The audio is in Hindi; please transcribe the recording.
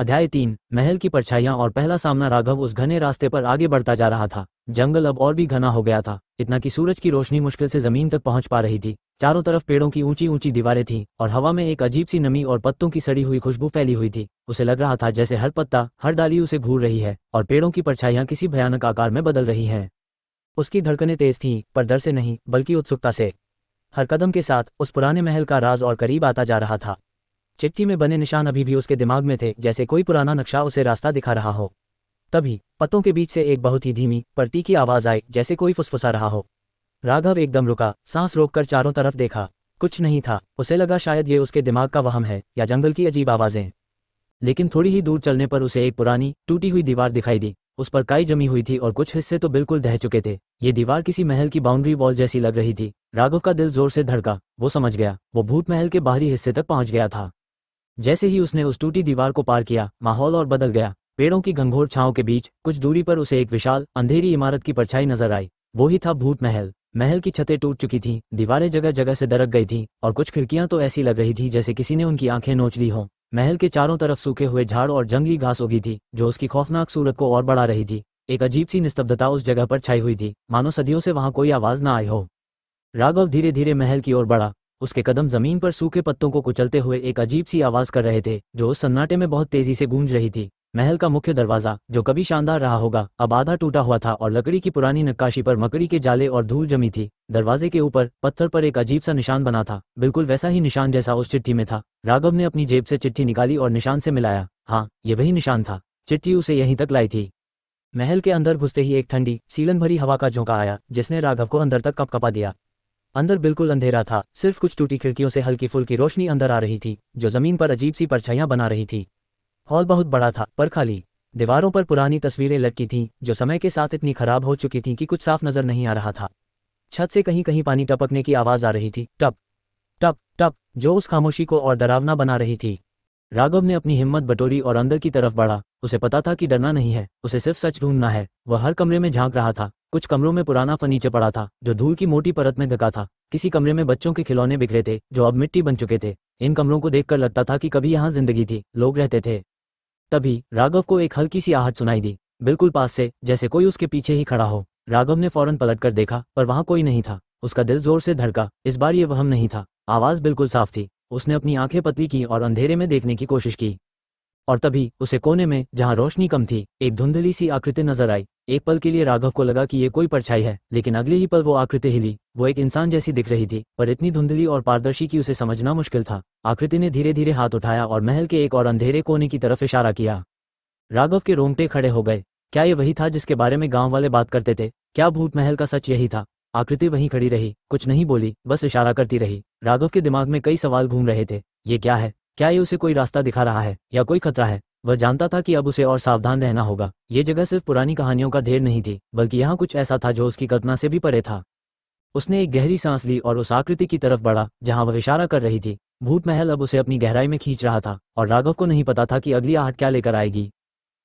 अध्याय तीन, महल की परछाइयाँ और पहला सामना राघव उस घने रास्ते पर आगे बढ़ता जा रहा था। जंगल अब और भी घना हो गया था, इतना कि सूरज की रोशनी मुश्किल से ज़मीन तक पहुँच पा रही थी। चारों तरफ़ पेड़ों की ऊँची ऊँची दीवारें थीं और हवा में एक अजीब सी नमी और पत्तों की सड़ी हुई खुशबू फैली हुई थी। उसे लग रहा था जैसे हर पत्ता, हर डाली उसे घूर रही है और पेड़ों की परछाइयाँ किसी भयानक आकार में बदल रही हैं। उसकी धड़कनें तेज थीं, पर डर से नहीं, बल्कि उत्सुकता से। हर कदम के साथ उस पुराने महल का राज और करीब आता जा रहा था। चिट्ठी में बने निशान अभी भी उसके दिमाग में थे, जैसे कोई पुराना नक्शा उसे रास्ता दिखा रहा हो। तभी पत्तों के बीच से एक बहुत ही धीमी पर की आवाज़ आई, जैसे कोई फुसफुसा रहा हो। राघव एकदम रुका, सांस रोककर चारों तरफ़ देखा। कुछ नहीं था, उसे लगा शायद ये उसके दिमाग का वहम है, या जंगल की अजीब आवाज़ें। लेकिन थोड़ी ही दूर चलने पर उसे एक पुरानी, टूटी हुई दीवार दिखाई दी। उस पर काई जमी हुई थी और कुछ हिस्से तो बिल्कुल दह चुके थे। ये दीवार किसी महल की बाउंड्री वॉल जैसी लग रही थी। राघव का दिल ज़ोर से धड़का, वो समझ गया, वो भूत महल के बाहरी हिस्से तक पहुँच गया था। जैसे ही उसने उस टूटी दीवार को पार किया, माहौल और बदल गया। पेड़ों की घंघोर छाओं के बीच, कुछ दूरी पर उसे एक विशाल, अंधेरी इमारत की परछाई नज़र आई। वो ही था भूत महल। महल की छतें टूट चुकी थीं, दीवारें जगह जगह से दरक गई थीं, और कुछ खिड़कियाँ तो ऐसी लग रही थी जैसे किसी ने उनकी आँखें नोच ली हों। महल के चारों तरफ़ सूखे हुए झाड़ और जंगली घास उगी थी, जो उसकी खौफनाक सूरत को और बढ़ा रही थी। एक अजीब सी निस्तब्धता उस जगह पर छाई हुई थी। मानो सदियों से वहाँ कोई आवाज़ न आई हो। राघव धीरे धीरे महल की ओर बढ़ा। उसके कदम ज़मीन पर सूखे पत्तों को कुचलते हुए एक अजीब सी आवाज़ कर रहे थे, जो उस सन्नाटे में बहुत तेज़ी से गूंज रही थी। महल का मुख्य दरवाज़ा, जो कभी शानदार रहा होगा, अब आधा टूटा हुआ था और लकड़ी की पुरानी नक्काशी पर मकड़ी के जाले और धूल जमी थी। दरवाजे के ऊपर, पत्थर पर एक अजीब सा निशान बना था, बिल्कुल वैसा ही निशान जैसा उस चिट्ठी में था। राघव ने अपनी जेब से चिट्ठी निकाली और निशान से मिलाया। हाँ ये वही निशान था। चिट्ठी उसे यहीं तक लाई थी। महल के अंदर घुसते ही एक ठंडी, सीलन भरी हवा का झोंका आया, जिसने राघव को अंदर तक कपकपा दिया। अंदर बिल्कुल अंधेरा था, सिर्फ़ कुछ टूटी खिड़कियों से हल्की फुल्की रोशनी अंदर आ रही थी, जो ज़मीन पर अजीब सी परछाइयाँ बना रही थी। हॉल बहुत बड़ा था, पर खाली। दीवारों पर पुरानी तस्वीरें लटकी थीं, जो समय के साथ इतनी खराब हो चुकी थीं कि कुछ साफ़ नज़र नहीं आ रहा था। छत से कहीं कहीं पानी टपकने की आवाज़ आ रही थी, टप टप टप, जो उस खामोशी को और डरावना बना रही थी। राघव ने अपनी हिम्मत बटोरी और अंदर की तरफ़ बढ़ा। उसे पता था कि डरना नहीं है, उसे सिर्फ़ सच ढूंढना है। वह हर कमरे में झाँक रहा था। कुछ कमरों में पुराना फर्नीचर पड़ा था, जो धूल की मोटी परत में ढका था। किसी कमरे में बच्चों के खिलौने बिखरे थे, जो अब मिट्टी बन चुके थे। इन कमरों को देखकर लगता था कि कभी यहाँ ज़िंदगी थी, लोग रहते थे। तभी राघव को एक हल्की सी आहट सुनाई दी, बिल्कुल पास से, जैसे कोई उसके पीछे ही खड़ा हो। राघव ने फ़ौरन पलटकर देखा, पर वहाँ कोई नहीं था। उसका दिल ज़ोर से धड़का, इस बार ये वहम नहीं था। आवाज़ बिल्कुल साफ़ थी। उसने अपनी आँखें पतली की और अंधेरे में देखने की कोशिश की। और तभी उसे कोने में, जहाँ रोशनी कम थी, एक धुंधली सी आकृति नज़र आई। एक पल के लिए राघव को लगा कि ये कोई परछाई है, लेकिन अगले ही पल वो आकृति हिली। वो एक इंसान जैसी दिख रही थी, पर इतनी धुंधली और पारदर्शी की उसे समझना मुश्किल था। आकृति ने धीरे धीरे हाथ उठाया और महल के एक और अंधेरे कोने की तरफ़ इशारा किया। राघव के रोंगटे खड़े हो गए। क्या ये वही था जिसके बारे में गाँव वाले बात करते थे? क्या भूत महल का सच यही था? आकृति वहीं खड़ी रही, कुछ नहीं बोली, बस इशारा करती रही। राघव के दिमाग में कई सवाल घूम रहे थे। ये क्या है? क्या ये उसे कोई रास्ता दिखा रहा है या कोई खतरा है? वह जानता था कि अब उसे और सावधान रहना होगा। ये जगह सिर्फ़ पुरानी कहानियों का ढेर नहीं थी, बल्कि यहाँ कुछ ऐसा था जो उसकी कल्पना से भी परे था। उसने एक गहरी सांस ली और उस आकृति की तरफ़ बढ़ा, जहाँ वह इशारा कर रही थी। भूत महल अब उसे अपनी गहराई में खींच रहा था, और राघव को नहीं पता था कि अगली आहट क्या लेकर आएगी।